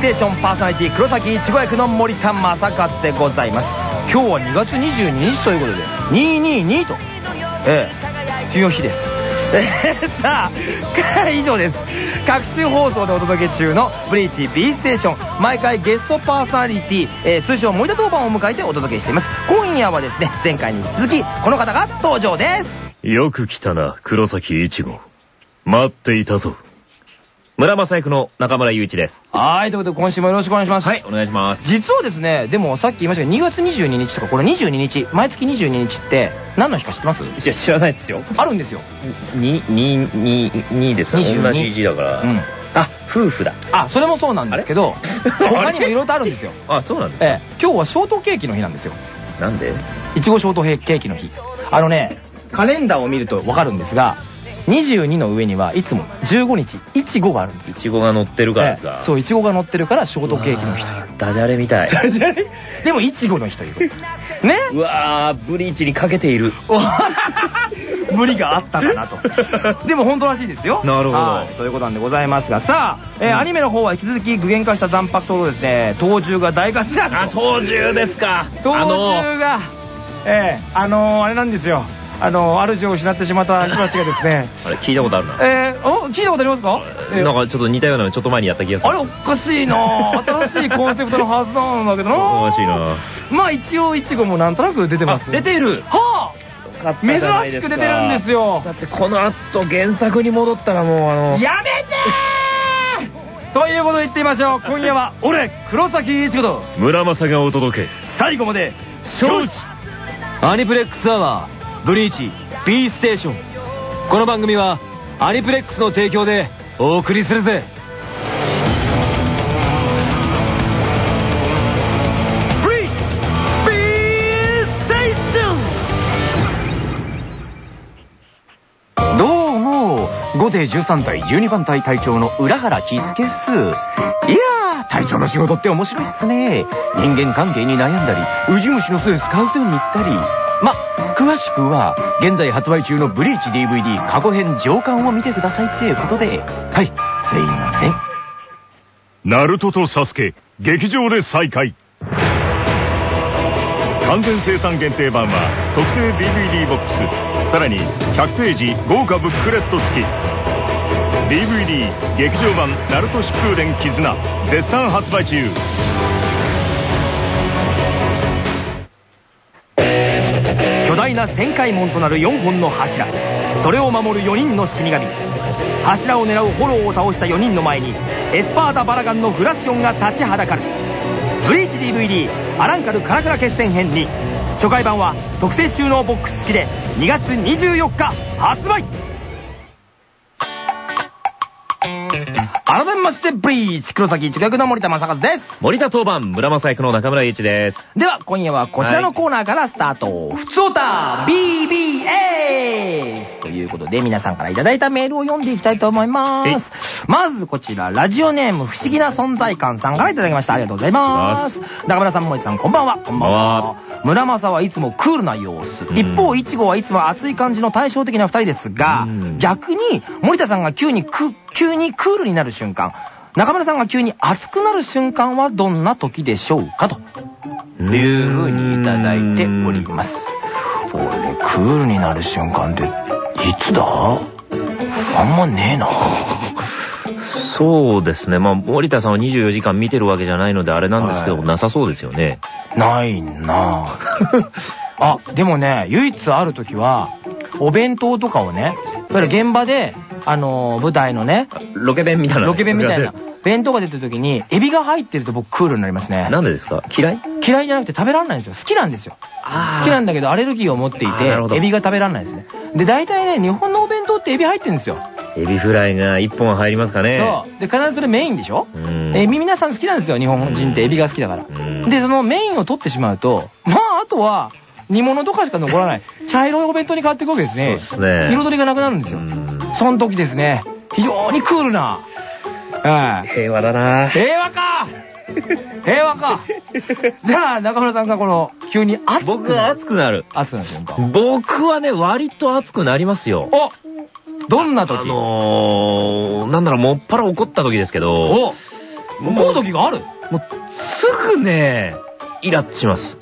ステーションパーソナリティ黒崎いちご役の森田正和でございます今日は2月22日ということで222とええ休養日ですえーさあ、以上です。各週放送でお届け中のブリーチ B ステーション。毎回ゲストパーソナリティ、えー通称森田当番を迎えてお届けしています。今夜はですね、前回に引き続き、この方が登場です。よく来たな、黒崎一護。待っていたぞ。村正役の中村祐一です。はい、ということで今週もよろしくお願いします。はい、お願いします。実はですね、でもさっき言いましたけど、2月22日とか、これ22日、毎月22日って何の日か知ってます？いや、知らないですよ。あるんですよ。に、に、に、にですね。22同じ字だから。うん。あ、夫婦だ。あ、それもそうなんですけど、他にもいろいろとあるんですよ。あ、そうなんですか。ええ、今日はショートケーキの日なんですよ。なんで？いちごショートケーキの日。あのね、カレンダーを見るとわかるんですが、22の上にはいつも15日、いちごがあるんですよ。いちごが乗ってるからですか。ええそう、いちごが乗ってるからショートケーキの日。ダジャレみたい。でも、いちごの日ということ。ね？うわー、ブリーチにかけている。無理があったかなと。でも本当らしいですよ。なるほどはいということなんでございますが、さあ、えーアニメの方は引き続き具現化した残白とですね、闘獣が大活躍と。あ、闘獣ですか。闘あの獣が、ええあのー、あれなんですよ。あのー、主を失ってしまった人たちがですね、あれ、聞いたことあるな。えー、お聞いたことありますか？えーなんかちょっと似たようなのちょっと前にやった気がする。あれおかしいな。新しいコンセプトのはずなんだけどな。おかしいな。まあ一応いちごもなんとなく出てます。あ出ている。はあ！珍しく出てるんですよ。だってこの後原作に戻ったらもうあの。やめてー！ということで言ってみましょう。今夜は俺黒崎一子と。村正がお届け。最後まで承知アニプレックスアワーブリーチ B ステーション。この番組はアニプレックスの提供でお送りするぜ。ブリーチ B ステーション。どうも5艇13隊12番隊隊長の浦原喜助っす。いやー隊長の仕事って面白いっすね。人間関係に悩んだりウジ虫の巣スカウトに行ったりま詳しくは現在発売中のブリーチ DVD 過去編上巻を見てくださいっていうことではいすいませんナルトとサスケ、劇場で再会。完全生産限定版は特製 DVD ボックス、さらに100ページ豪華ブックレット付き。DVD 劇場版ナルト疾風伝絆絶賛発売中。な旋回門となる4本の柱。それを守る4人の死神。柱を狙うホローを倒した4人の前にエスパーダ・バラガンのフラッションが立ちはだかる。ブリーチ DVD アランカルカラクラ決戦編に。初回版は特製収納ボックス付きで2月24日発売。改めましてブリーチ黒崎一学の森田正和です森田当番村正役の中村祐一ですでは、今夜はこちらのコーナーからスタート。ふつおた BBS! ということで、皆さんからいただいたメールを読んでいきたいと思います。まず、こちら、ラジオネーム不思議な存在感さんからいただきました。ありがとうございます。中村さん、森さん、こんばんは。こんばんは。村正はいつもクールな様子。ん一方、いちごはいつも熱い感じの対照的な二人ですがうん、逆に、森田さんが急にク、急にクールになる瞬間、中村さんが急に熱くなる瞬間はどんな時でしょうかと。という風にいただいております。これ、クールになる瞬間って、いつだ？あんまねえな。そうですね。まあ森田さんは24時間見てるわけじゃないのであれなんですけど、はい。なさそうですよね。ないな。あ、でもね、唯一ある時は、お弁当とかをね、いわゆる現場で、あのー舞台のね、ロケ弁みたいなロケ弁みたいな、弁当が出た時に、エビが入ってると僕クールになりますね。なんでですか？嫌い？嫌いじゃなくて食べらんないんですよ。好きなんですよ。好きなんだけどアレルギーを持っていて、エビが食べらんないですね。で、大体ね、日本のお弁当ってエビ入ってるんですよ。エビフライが1本入りますかねそう。で、必ずそれメインでしょ？うんエビ皆さん好きなんですよ、日本人ってエビが好きだから。うんで、そのメインを取ってしまうと、まあ、あとは、煮物とかしか残らない。茶色いお弁当に変わっていくわけですね。そうですね彩りがなくなるんですよ。うんその時ですね、非常にクールな、はい。平和だな平和か平和か。じゃあ、中村さんがこの、急に熱く僕は熱くなる。熱くなる。僕はね、割と熱くなりますよ。おどんな時？あのー、なんだろう、もっぱら怒った時ですけど、お怒る時がある？もう、すぐね、イラッとします。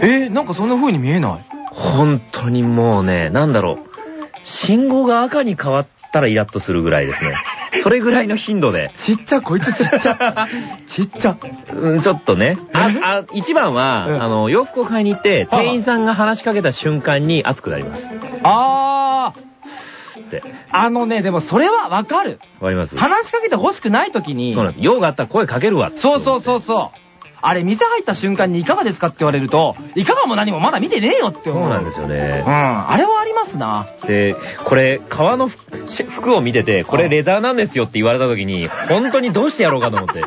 えー、なんかそんな風に見えない？本当にもうね、なんだろう、信号が赤に変わったらイラッとするぐらいですね。それぐらいの頻度で。ちっちゃ、こいつちっちゃ。ちっちゃ。うん、ちょっとね。あ、あ、一番は、うんあの、洋服を買いに行って、はい店員さんが話しかけた瞬間に熱くなります。あー。って。あのね、でもそれはわかる。わかります？話しかけて欲しくない時に。そうなんです。用があったら声かけるわ。そうそうそうそう。あれ、店入った瞬間にいかがですかって言われると、いかがも何もまだ見てねえよって思う。そうなんですよねう。ん。あれはありますな。で、これ、革の服を見てて、これレザーなんですよって言われた時に、本当にどうしてやろうかと思って。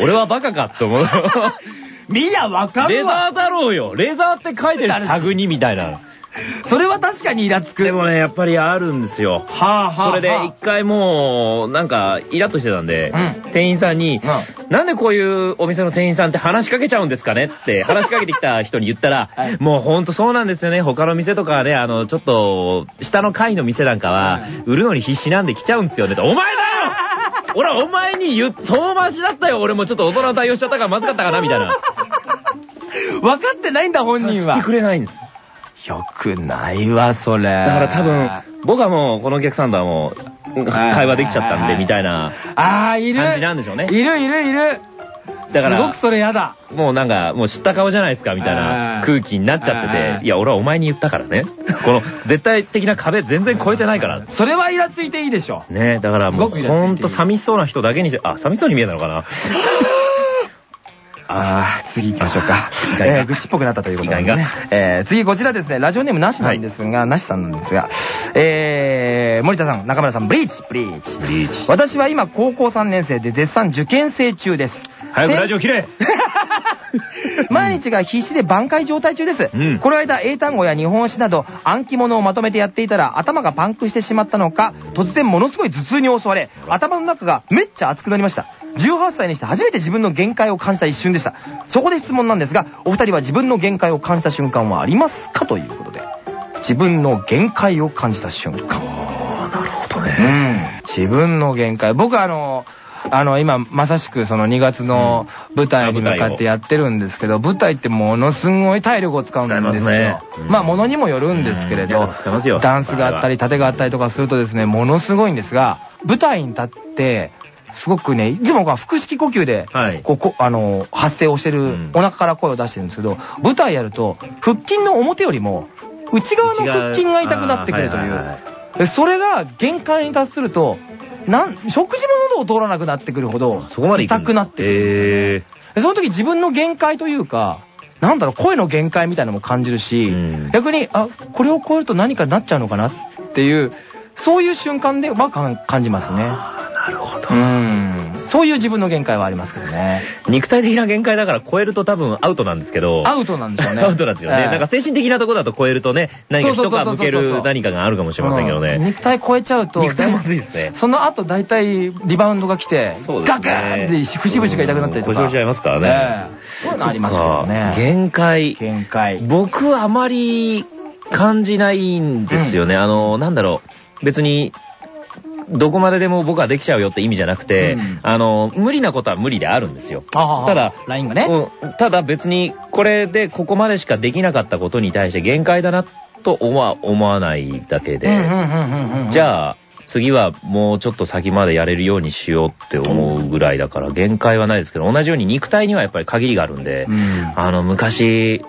俺はバカかって思う。みや、わかレるわ。ザーだろうよ。レザーって書いてるしタグにみたいな。それは確かにイラつく。でもね、やっぱりあるんですよ。はあはあ。それで一回もう、なんか、イラッとしてたんで、うん店員さんに、うなんでこういうお店の店員さんって話しかけちゃうんですかねって 話しかけてきた人に言ったら、はいもうほんとそうなんですよね。他の店とかはね、あの、ちょっと、下の階の店なんかははい、売るのに必死なんで来ちゃうんですよねって。お前だよ 俺はお前に言う、遠回しだったよ。俺もちょっと大人の対応しちゃったからまずかったかなみたいな。分かってないんだ、本人はして。くれないんです。よくないわ、それ。だから多分、僕はもう、このお客さんとはもう、会話できちゃったんで、みたいなああ、いる。感じなんでしょうね。いるいるいる。だからすごくそれやだ。もうなんか、もう知った顔じゃないですか、みたいな空気になっちゃってあて、ーいや、俺はお前に言ったからね。この、絶対的な壁全然越えてないから。それはイラついていいでしょ。ねだからもう、ほんと寂しそうな人だけにして、あ、寂しそうに見えたのかな。ああ、次行きましょうか。えー、愚痴っぽくなったということでね。えー、次こちらですね、ラジオネームなしなんですが、なしさんなんですが、えー、森田さん、中村さん、ブリーチ、ブリーチ。ブリーチ。私は今高校3年生で絶賛受験生中です。早くラジオ切れ 毎日が必死で挽回状態中です。うんこの間英単語や日本史など暗記物をまとめてやっていたら頭がパンクしてしまったのか、突然ものすごい頭痛に襲われ、頭の中がめっちゃ熱くなりました。18歳にして初めて自分の限界を感じた一瞬でした。そこで質問なんですが、お二人は自分の限界を感じた瞬間はありますかということで。自分の限界を感じた瞬間。ああ、なるほどうね。ん。自分の限界。僕あの、あの、今、まさしくその2月の舞台に向かってやってるんですけど、舞台。ってものすごい体力を使うんですよ。まあ、ものにもよるんですけれどダンスがあったり、盾があったりとかするとですね、ものすごいんですが、舞台に立って、すごくね、いつもが腹式呼吸で、はい。こうこあの、発声をしてる、うん。お腹から声を出してるんですけど、舞台やると、腹筋の表よりも、内側の腹筋が痛くなってくるという。それが限界に達すると、なん、食事も喉を通らなくなってくるほど、そこまで行痛くなってくるんですよへでその時自分の限界というか、なんだろう、声の限界みたいなのも感じるし、うん逆に、あ、これを超えると何かになっちゃうのかなっていう、そういう瞬間では感感じますね。なるほどう。ん。そういう自分の限界はありますけどね。肉体的な限界だから超えると多分アウトなんですけど。アウトなんでしょうね。アウトなんですよね。ええなんか精神的なところだと超えるとね、何か一皮向ける何かがあるかもしれませんけどうんね。肉体超えちゃうと、肉体まずいですね。その後大体リバウンドが来て。ガクーって節々が痛くなったりとか。故障しちゃいますからね。ええそういうのありますけどね。限界。限界。僕あまり感じないんですよね。あの、なんだろう。別に、どこまででも僕はできちゃうよって意味じゃなくて、うんあの、無理なことは無理であるんですよ。ただ、ラインがね。うんただ別に、これでここまでしかできなかったことに対して限界だなと思わ思わないだけで、じあ、ゃあ、次はもうちょっと先までやれるようにしようって思うぐらいだから限界はないですけど、同じように肉体にはやっぱり限りがあるんで、うんあの、昔、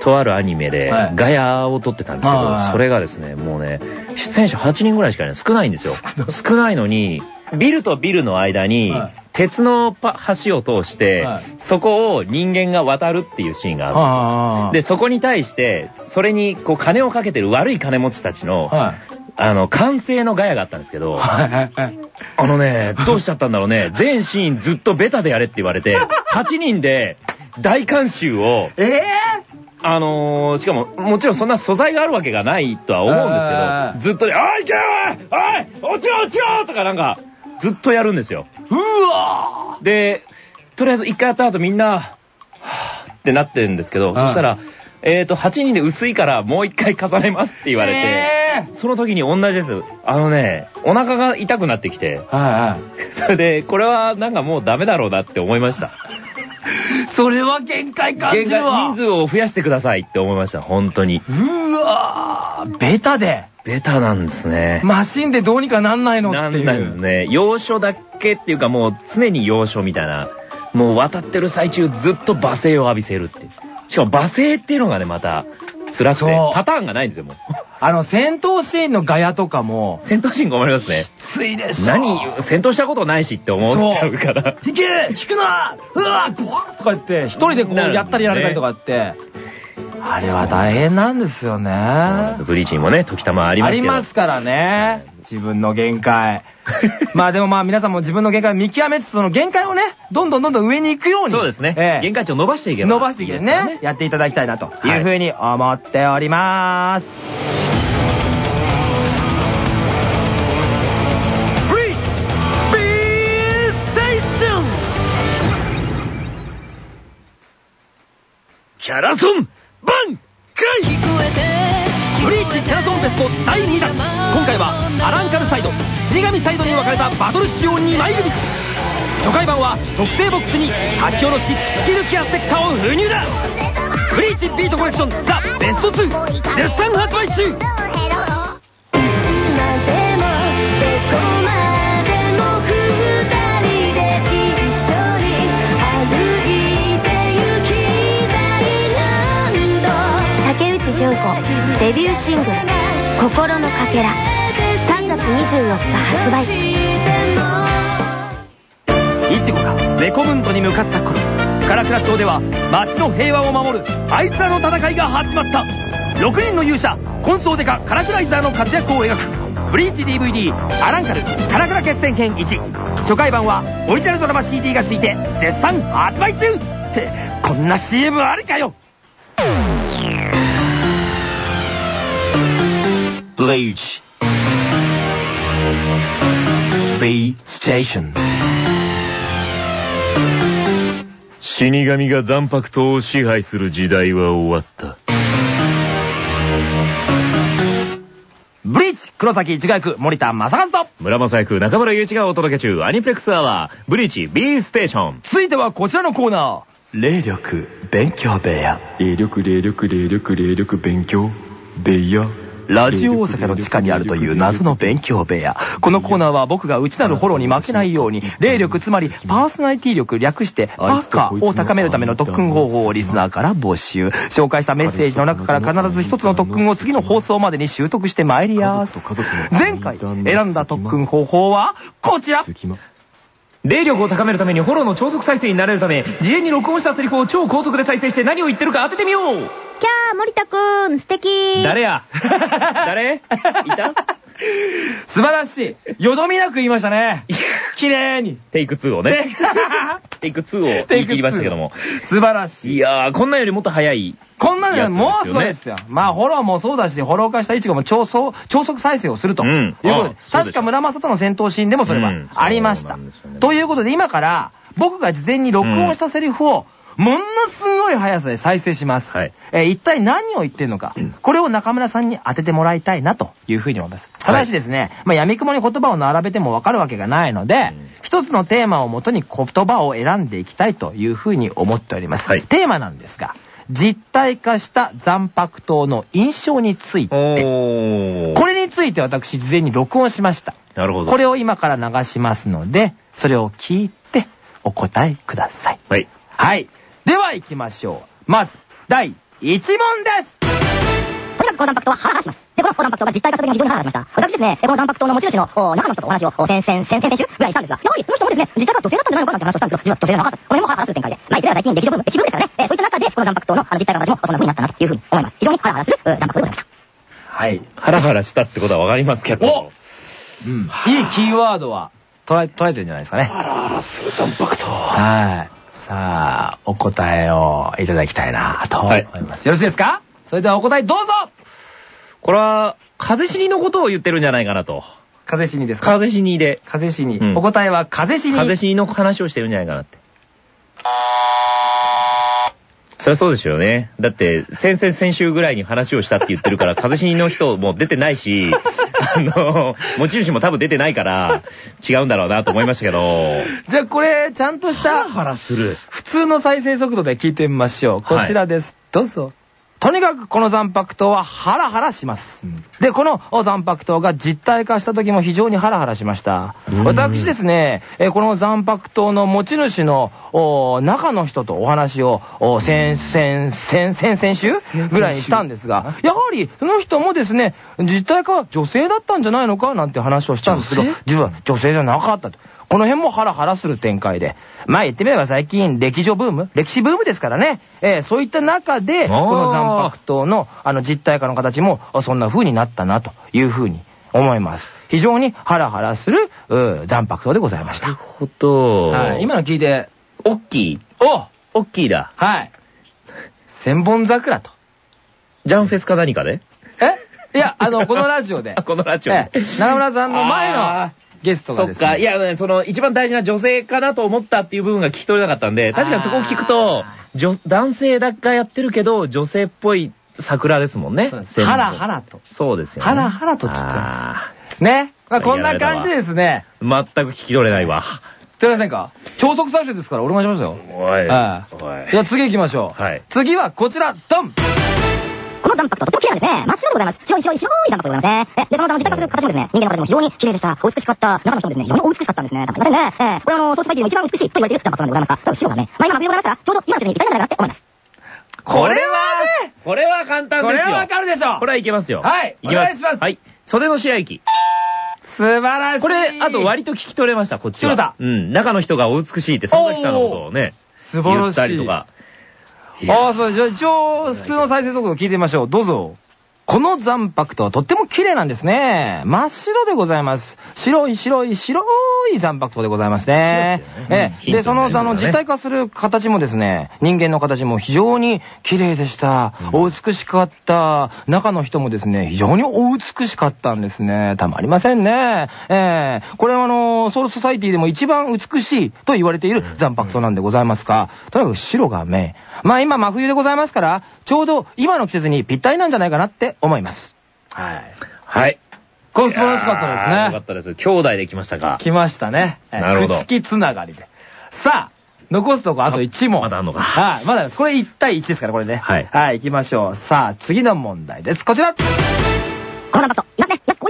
とあるアニメではいガヤを撮ってたんですけど、はいそれがですね、もうね、出演者8人ぐらいしかいない。少ないんですよ。少ないのに、ビルとビルの間にはい、鉄のパ橋を通してはい、そこを人間が渡るっていうシーンがあるんですよ。で、そこに対して、それにこう金をかけてる悪い金持ちたちの、はい。あの、完成のガヤがあったんですけど。あのね、どうしちゃったんだろうね。全シーンずっとベタでやれって言われて、8人で大監修を、ええあのー、しかも、もちろんそんな素材があるわけがないとは思うんですけあーど、ずっとね、おい、行けよおいおい落ちろ落ちろとかなんか、ずっとやるんですよ。うわで、とりあえず一回やった後みんな、はぁってなってるんですけど、んそしたら、えっと、8人で薄いからもう一回重ねますって言われて、えその時に同じです。あのね、お腹が痛くなってきて、ーはいはい。それで、これはなんかもうダメだろうなって思いました。それは限界感じるわ。人数を増やしてくださいって思いました、本当に。うわー、ベタで。ベタなんですね。マシンでどうにかなんないのっていう。なんないですね。要所だけっていうかもう常に要所みたいな。もう渡ってる最中ずっと罵声を浴びせるって。しかも罵声っていうのがね、また辛くてパターンがないんですよ、もう。あの、戦闘シーンのガヤとかも、戦闘シーン困りますね。きついでしょ。何、戦闘したことないしって思っちゃうから。引け引くなうわボワッとか言って、一人でこうやったりやられたりとかって、あれは大変なんですよね。ブリーチにもね、時たまありまありすけど。ますからね。自分の限界。まあでもまあ皆さんも自分の限界を見極めつつ、その限界をね、どんどんどんどん上に行くように。そうですね。ええ限界値を伸ばしていけば。伸ばしていけるね。やっていただきたいなというふうに思っております。ブリーチ B ステーションキャラソン、バンクイブリーチキャラソンフェスト第2弾。今回はアランカルサイド死神サイドに分かれたバトル仕様2枚組初回版は特製ボックスに書き下ろし突き抜きアステッカーを封入だ。ブリーチビートコレクションザ・ベスト2絶賛発売中。シングル「心のかけら」3月24日発売。イチゴがレコムンドに向かった頃唐倉町では町の平和を守るあいつらの戦いが始まった。6人の勇者コンソーデカカラクライザーの活躍を描く。ブリーチ DVD アランカルカラクラ決戦編1初回版はオリジナルドラマ CD が付いて絶賛発売中ってこんな CM ありかよ。ブリーチ B ステーション死神が残白島を支配する時代は終わった。ブリーチ黒崎一学森田正和と。村正役中村雄一がお届け中、アニプレックスアワー、ブリーチ B ステーション。続いてはこちらのコーナー。霊力勉強部屋。霊力霊力霊力霊力勉強ベイヤラジオ大阪の地下にあるという謎の勉強部屋。このコーナーは僕が内なるフォローに負けないように、霊力つまりパーソナリティ力略してパッカーを高めるための特訓方法をリスナーから募集。紹介したメッセージの中から必ず一つの特訓を次の放送までに習得してまいりやす。前回選んだ特訓方法はこちら霊力を高めるためにフォローの超速再生になれるため、事前に録音したセリフを超高速で再生して何を言ってるか当ててみようキャー森田くん素敵誰や？誰？いた？素晴らしい。よどみなく言いましたね。綺麗に。テイク2をね。テイク2を言い切りましたけども。素晴らしい。いやー、こんなんよりもっと早い。こんなのよねもうすごいですよ。まあ、フォローもそうだし、フォロー化したイチゴも超速超速再生をすると。うんいうことで確か村正との戦闘シーンでもそれはうんありました。ということで、今から、僕が事前に録音したセリフを、ものすごい速さで再生します。はいえー一体何を言ってるのか、これを中村さんに当ててもらいたいなというふうに思います。ただしですね、まあ、闇雲に言葉を並べてもわかるわけがないので、うん一つのテーマをもとに言葉を選んでいきたいというふうに思っております。はいテーマなんですが、実体化した残白糖の印象について。これについて私事前に録音しました。なるほど。これを今から流しますので、それを聞いてお答えください。はい。はい。では行きましょう。まず、第1問ですとにかくこの残白糖はハラハラします。で、この残白糖が実体化した時に非常にハラハラしました。私ですね、この残白糖の持ち主のお中の人とお話を先々、先々先週ぐらいしたんですが、やはりこの人もですね、実体化は女性だったんじゃないのかなって話をしたんですけど、実は女性じゃなかった。この辺もハラハラする展開で。まあ、いずれは最近劇場部一部ですからね、えーそういった中で、この残白糖の実体化の形もそんな風になったなというふうに思います。非常にハラハラするうん残白糖でございました。はい。ハラハラしたってことはわかりますけど。おうん。いいキーワードは捉え、捉えてるんじゃないですかね。ハラハラする残白と。はい。さあ、お答えをいただきたいなと思います。よろしいですか？それではお答えどうぞこれは、風死にのことを言ってるんじゃないかなと。風死にですか？風死にで。風死に。うんお答えは風死に。風死にの話をしてるんじゃないかなって。そりゃそうですよね。だって、先々先週ぐらいに話をしたって言ってるから、風邪の人も出てないし、あの、持ち主も多分出てないから、違うんだろうなと思いましたけど、じゃあこれ、ちゃんとした、ハラする。普通の再生速度で聞いてみましょう。こちらです。どうぞ。とにかくこの残白糖はハラハラします。で、この残白糖が実体化した時も非常にハラハラしました。うん私ですね、えーこの残白糖の持ち主のお中の人とお話をお先々、先先々週？ぐらいにしたんですが、やはりその人もですね、実体化は女性だったんじゃないのか？なんて話をしたんですけど、実は女性じゃなかったと。この辺もハラハラする展開で。まあ言ってみれば最近歴女ブーム？歴史ブームですからね。えーそういった中で、この残白糖のあの実体化の形もそんな風になったなという風に思います。非常にハラハラするうー残白糖でございました。ほと、はい、今の聞いて、オッキー。おオッキーだ。はい。千本桜と。ジャンフェスか何かで？え？いや、あの、このラジオで あ。このラジオでええ中村さんの前のゲストがですね。そっか。いや、ね、その、一番大事な女性かなと思ったっていう部分が聞き取れなかったんで、確かにそこを聞くとあ、女男性だがやってるけど、女性っぽい桜ですもんねそうで。すハラハラと。そうですよね。ハラハラとちってますね。まあ、こんな感じでですね。全く聞き取れないわ。すいませんか超速再生ですからお願いしますよ。おい。はいじゃあ次行きましょう。はい次はこちら、ドンこの残白糖とっても綺麗なんですね。真っ白でございます。白い白い白い残白糖でございますね。え、で、その実体化する形もですね、人間の形も非常に綺麗でした。お美しかった。中の人もですね、非常にお美しかったんですね。たまりませんね。えー、これあの、ソース最近でも一番美しいと言われている残白糖なんでございます白がね、まあ今真冬でございますから、ちょうど今の季節にぴったりなんじゃないかなって思います。これはねこれは簡単ですよ。これはわかるでしょこれはいけますよ。はいきますお願いしますはい。袖の白雪。素晴らしいこれ、あと割と聞き取れました、こっちは。取れたうん。中の人がお美しいって、佐々木さんのことをね、素晴らしい言ったりとか。ああ、そう、じゃあ一応、普通の再生速度聞いてみましょう。どうぞ。この残白糖はとっても綺麗なんですね。真っ白でございます。白い白い白い残白糖でございますね。ねうんええ。で、その、あの、実体化する形もですね、人間の形も非常に綺麗でした。お美しかった。中の人もですね、非常にお美しかったんですね。たまりませんね。ええ。これはあの、ソウルソサイティでも一番美しいと言われている残白糖なんでございますが、とにかく白が目。まあ今真冬でございますから、ちょうど今の季節にぴったりなんじゃないかなって思います。はい。はい。これ素晴らしかったですいやーよかねっ。たです。兄弟で来ましたか。来ましたね。えなるほど口きつながりで。さあ、残すとこあと1問。まだあんのかはい、まだです。これ1対1ですから、これね。はいはい、行きましょう。さあ、次の問題です。こちら。この残白糖、いますね。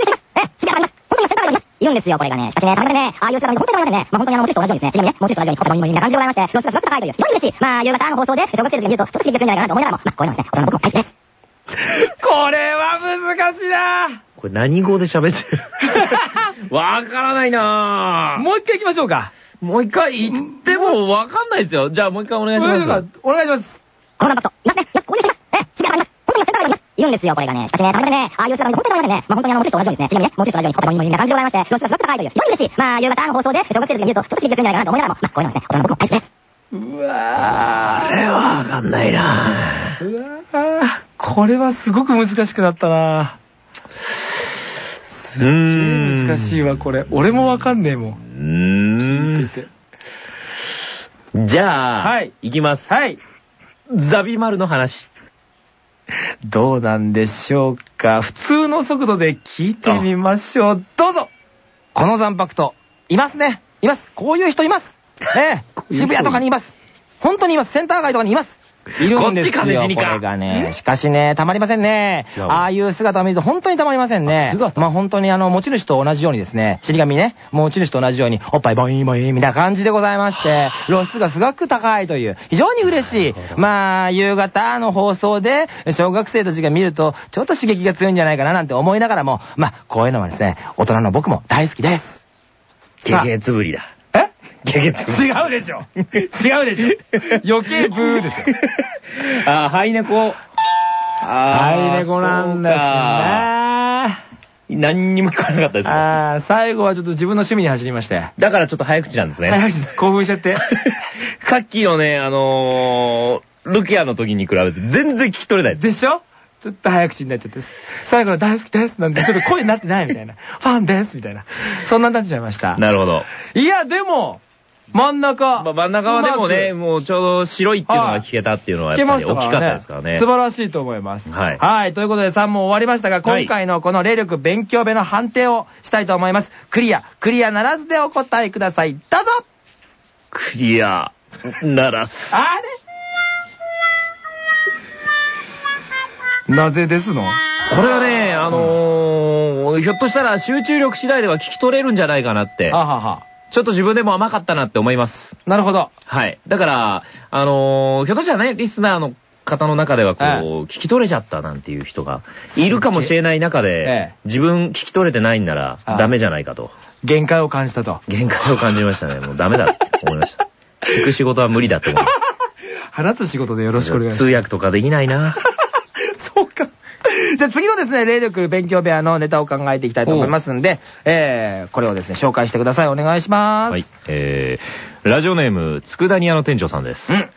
んですよ、これがね。しかしね、たまにね、ああいう姿が本当にたまりませんね。まあ本当にあの、持ち主と同じようにですね、ちなみにね、持ち主と同じように、な感じでございまして、露出がすごく高いという、非常に嬉しい。まあ、夕方の放送で、小学生たちが見ると、ちょっと刺激が強いんじゃないかなと思いながらも、まあ、こういうのはですね、大人の僕も大好きです。これは難しいなこれ何語で喋ってる？わからないなぁ。もう一回行きましょうか。もう一回言ってもわかんないですよ。じゃあもう一回お願いします。お願いします。この残白糖、いますね。います。ここにいます。え、渋谷さんいます。本当にセンターがいます。いるんですよ、これがね。しかしね、たまにね、ああいう姿が本当にたまりませんね。まあ本当にあの、持ち主と同じようにですね、ちなみにね、持ち主と同じように、ホットモイモイみたいな感じでございまして、露出がすごく高いという、非常に嬉しい。まあ、夕方の放送で、小学生たちが見ると、ちょっと刺激が強いんじゃないかなと思いながらも、まあ、こういうのはですね、大人の僕も大好きです。うわこれはわかんないなぁ。ー。うわー。これはすごく難しくなったなうーん。難しいわ、これ。俺もわかんねえもん。うーん。じゃあ、はいいきます。はい。ザビマルの話。どうなんでしょうか？普通の速度で聞いてみましょう。どうぞこの残白と、いますね。います。こういう人います。え え。渋谷とかにいます。本当にいます。センター街とかにいます。いるんですよ。こっち風死にかこれがね。しかしね、たまりませんね。ああいう姿を見ると本当にたまりませんねまあ本当にあの、持ち主と同じようにですね、死神ね、持ち主と同じように、おっぱいボインボインみたいな感じでございまして、露出がすごく高いという、非常に嬉しい。まあ、夕方の放送で、小学生たちが見ると、ちょっと刺激が強いんじゃないかななんて思いながらも、まあ、こういうのはですね、大人の僕も大好きです。ゲゲツブリだ。えゲゲツ。違うでしょ違うでしょ余計ブーですよ。あー、ハイネコ。あはい、猫なんですね。ね。何にも聞かなかったですあー最後はちょっと自分の趣味に走りまして。だからちょっと早口なんですね。早口です。興奮しちゃって。さっきのね、あのー、ルキアの時に比べて全然聞き取れないです。でしょ？ちょっと早口になっちゃって。最後の大好きですなんで、ちょっと声になってないみたいな。ファンですみたいな。そんなになっちゃいました。なるほど。いや、でも、真ん中。まあ真ん中はでもね、うもうちょうど白いっていうのが聞けたっていうのはやっぱり。大きかったですからね。素晴らしいと思います。はいはい。ということで3問終わりましたが、今回のこの霊力勉強部の判定をしたいと思います。クリア、クリアならずでお答えください。どうぞクリアならす。あれ？なぜですの？これはね、あのー、ひょっとしたら集中力次第では聞き取れるんじゃないかなってあ、はは。ちょっと自分でも甘かったなって思います。なるほど。はい。だから、あのー、ひょっとしたらね、リスナーの方の中ではこう、ええ聞き取れちゃったなんていう人がいるかもしれない中えでえ、自分聞き取れてないんならあダメじゃないかと。限界を感じたと。限界を感じましたね。もうダメだって思いました。聞く仕事は無理だと思いま放つ仕事でよろしくお願いします通。訳とかできないな。じゃあ次のですね、霊力勉強部屋のネタを考えていきたいと思いますんで、えー、これをですね、紹介してください。お願いします。はい。えー、ラジオネーム、佃煮屋の店長さんです。うん。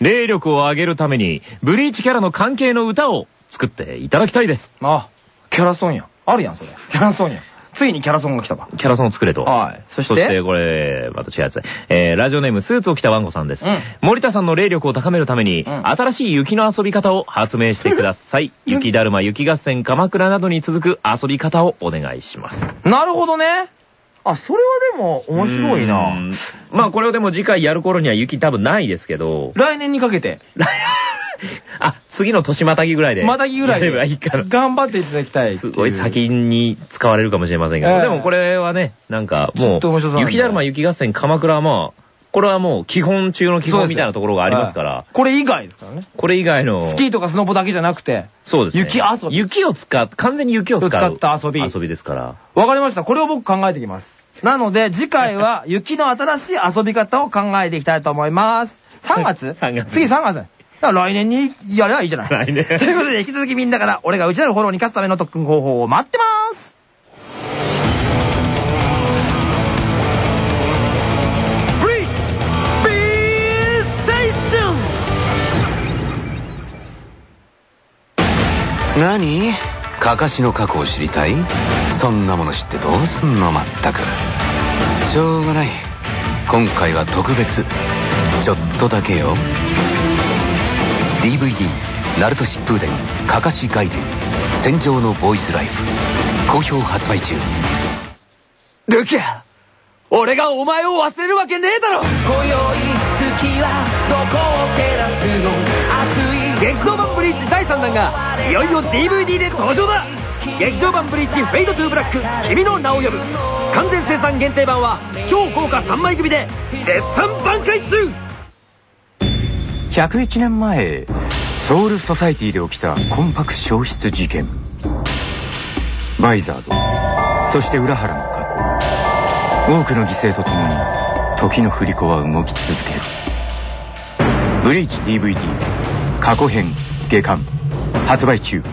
霊力を上げるために、ブリーチキャラの関係の歌を作っていただきたいです。あ、キャラソンやん。あるやん、それ。キャラソンやん。ついにキャラソンが来たわ。キャラソンを作れと。はいそして？そして、これ、また違うやつね。えー、ラジオネーム、スーツを着たワンコさんです。うん森田さんの霊力を高めるために、うん新しい雪の遊び方を発明してください。雪だるま、雪合戦、鎌倉などに続く遊び方をお願いします。なるほどね。あ、それはでも面白いうな。んまあ、これをでも次回やる頃には雪多分ないですけど、来年にかけて、あ、次の年またぎぐらいで。またぎぐらいでやればいいかな。頑張っていただきたい。すごい先に使われるかもしれませんけど、ええでもこれはね、なんかもう、雪だるま雪合戦鎌倉はまあ、これはもう基本中の基本みたいなところがありますからはい、これ以外ですからね。これ以外の、スキーとかスノボだけじゃなくて、そうですね。雪遊び雪を使っ、完全に雪を使う。使った遊び遊びですから。わかりました。これを僕考えてきます。なので、次回は雪の新しい遊び方を考えていきたいと思います。3月 ?3 月次3月。だから来年にやればいいじゃない。来年。ということで、引き続きみんなから、俺がうちらのフォローに勝つための特訓方法を待ってます。何？かかしの過去を知りたい？そんなもの知ってどうすんの？まったく。しょうがない。今回は特別。ちょっとだけよ DVD「ナルト疾風伝かかし外伝戦場のボーイズライフ」好評発売中。ルキア俺がお前を忘れるわけねえだろ！今宵月はどこを照らすの？熱い。劇場版ブリーチ第3弾がいよいよ DVD で登場だ！劇場版 BLEACH Fade to Black 君の名を呼ぶ。完全生産限定版は超豪華3枚組で絶賛販売中101年前ソウルソサイティで起きたコンパク消失事件。バイザードそして浦原の過去。多くの犠牲とともに時の振り子は動き続ける。ブリーチ DVD 過去編下巻発売中。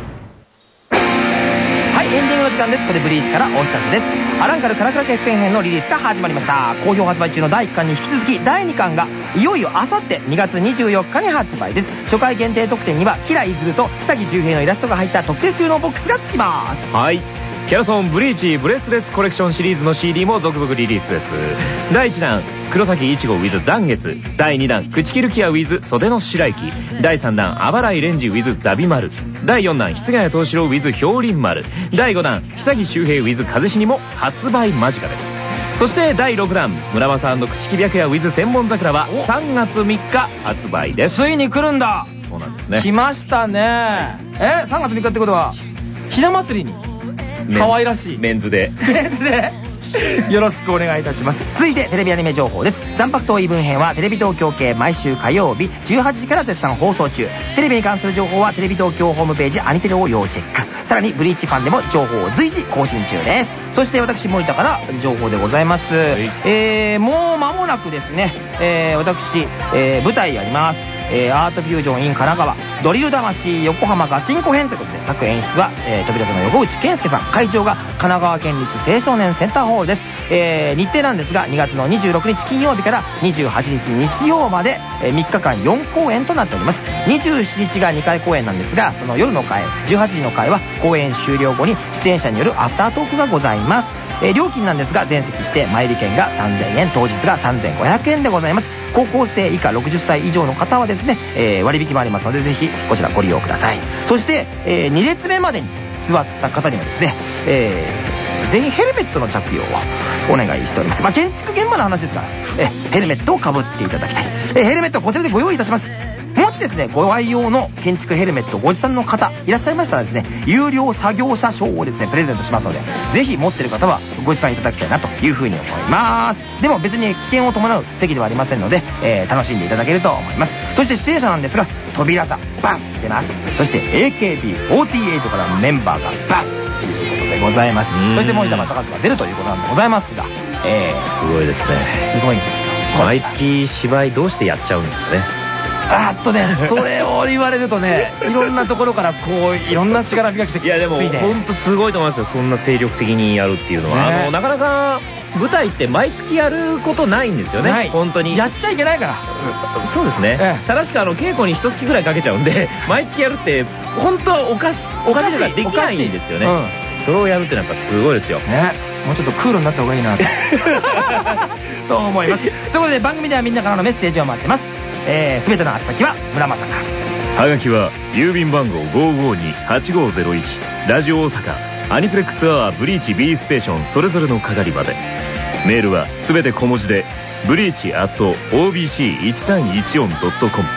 時間です。ここでブリーチからお知らせです。アランカルカラクラ決戦編のリリースが始まりました。好評発売中の第1巻に引き続き、第2巻が、いよいよあさって2月24日に発売です。初回限定特典には、キライズルと久木周平のイラストが入った特製収納ボックスが付きます。はい。キャラソンブリーチブレスレスコレクションシリーズの CD も続々リリースです。第1弾、黒崎一護 with 残月。第2弾、口切るキア with 袖の白雪。第3弾、あばらいレンジ with ザビ丸。第4弾、室ヶ谷藤四郎 with 氷林丸。第5弾、久木周平 with 風死にも発売間近です。そして第6弾、村正口切白夜 with 千本桜は3月3日発売です。ついに来るんだそうなんですね。来ましたねえ、3月3日ってことは、ひな祭りに、可愛らしいメンズで。ですね。よろしくお願いいたします。続いてテレビアニメ情報です。残白刀異文編はテレビ東京系毎週火曜日18時から絶賛放送中。テレビに関する情報はテレビ東京ホームページアニテレを要チェック。さらにブリーチファンでも情報を随時更新中です。そして私森田から情報でございます。いえー、もう間もなくですね、えー、私、えー、舞台やります。えーアートフュージョン in 神奈川、ドリル魂横浜ガチンコ編ということで、作演出は、えー、飛び出しの横内健介さん、会場が神奈川県立青少年センターホールです。えー日程なんですが、2月の26日金曜日から28日日曜まで、えー3日間4公演となっております。27日が2回公演なんですが、その夜の回、18時の回は公演終了後に出演者によるアフタートークがございます。え料金なんですが、全席して前売り券が3000円、当日が3500円でございます。高校生以下60歳以上の方はですですね、えー割引もありますので、ぜひこちらご利用ください。そして、え2列目までに座った方にはですね、えー全員ヘルメットの着用をお願いしております。まあ、建築現場の話ですから、えヘルメットをかぶっていただきたい。えヘルメットをこちらでご用意いたします。もしですね、ご愛用の建築ヘルメットをご持参の方いらっしゃいましたらですね、有料作業者証をですね、プレゼントしますので、ぜひ持ってる方はご持参いただきたいなというふうに思います。でも別に危険を伴う席ではありませんので、えー楽しんでいただけると思います。そして出演者なんですが、扉さん、バン出ます。そして AKB48 からのメンバーがバンということでございます。うんそして森田正和が出るということなんでございますが、えすごいですね。ー、すごいんですよ。毎月芝居どうしてやっちゃうんですかね。あーっとね、それを言われるとね、いろんなところからこう、いろんなしがらみが来ていやでもついて本当すごいと思いますよそんな精力的にやるっていうのは、ね。あのなかなか舞台って毎月やることないんですよねない。本当に。やっちゃいけないから、普そうですね、ええ。正しくあの稽古に一月ぐらいかけちゃうんで 毎月やるって本当はおかしおかしいができないんですよね、それをやるってなんかすごいですよ。通。ね、もうちょっとクールになった方がいいなと。と思います。ということで番組ではみんなからのメッセージを待ってます。えー、すべての宛先は村正か。はがきは郵便番号552-8501ラジオ大阪。アニプレックスアワーブリーチ B ステーションそれぞれの係まで。メールはすべて小文字でブリーチアット OBC1314.com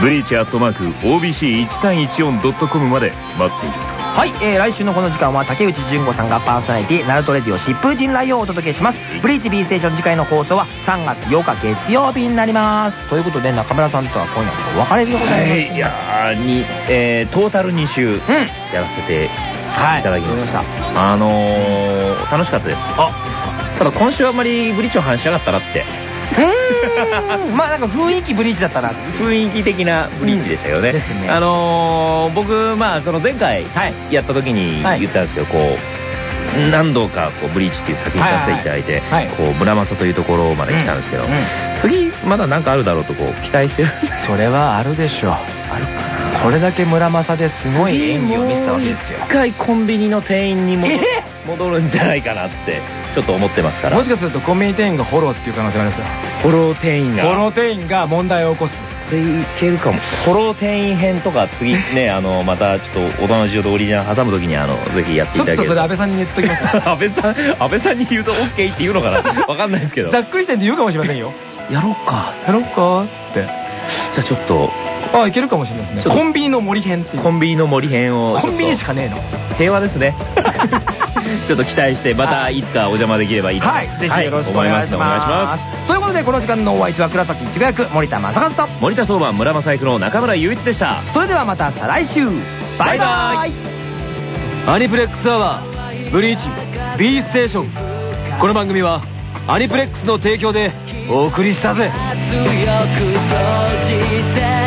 ブリーチアットマーク OBC1314.com まで待っている。はい、えー、来週のこの時間は竹内純子さんがパーソナリティ、ナルトレディオ疾風陣雷をお届けします。ブリーチ B ステーション次回の放送は3月8日月曜日になります。ということで中村さんとは今夜お別れでございます。いやーに、えー、トータル2週うん。やらせていはい。ただきました、あのー、楽しかったですあただ今週あんまりブリッジの話しなかったなってうーん。まあなんか雰囲気ブリーチだったら。雰囲気的なブリッジでしたよね、うん。ですね。あのー、僕まあその前回やった時にはい。言ったんですけど、こう何度かこうブリーチっていう作品出していただいて、はいはいこう村正というところまで来たんですけど、うん。うん。次まだ何かあるだろうとこう期待してる？それはあるでしょう。あるかな。これだけ村正ですごい演技を見せたわけですよ。一回コンビニの店員に戻え戻るんじゃないかなってちょっと思ってますからもしかするとコンビニ店員がフォローっていう可能性がありますよ。フォロー店員がフォロー店員が問題を起こす。これいけるかもフォロー店員編とか次ね あのまたちょっと小田の城とオリジナル挟む時にあのぜひやってちょっといただけるそれ安倍さんに言っときます。安倍さん安倍さんに言うと OK って言うのかなわかんないですけどざっくりしてんで言うかもしれませんよ。やろうかやろうか？って。じゃあちょっとあ、いけるかもしれないですね。コンビニの森編。コンビニの森編をコンビニしかねえの？と平和ですね ちょっと期待してまたいつかお邪魔できればいいはい、ぜひよろしくお願いし。ますということで、この時間のお相手は倉崎一護役、森田正和と。森田当番村正役の中村雄一でしたそれではまた再来週。バイバイ。アニプレックスアワーブリーチ B ステーションこの番組はアニプレックスの提供でお送りしたぜ。強く閉じて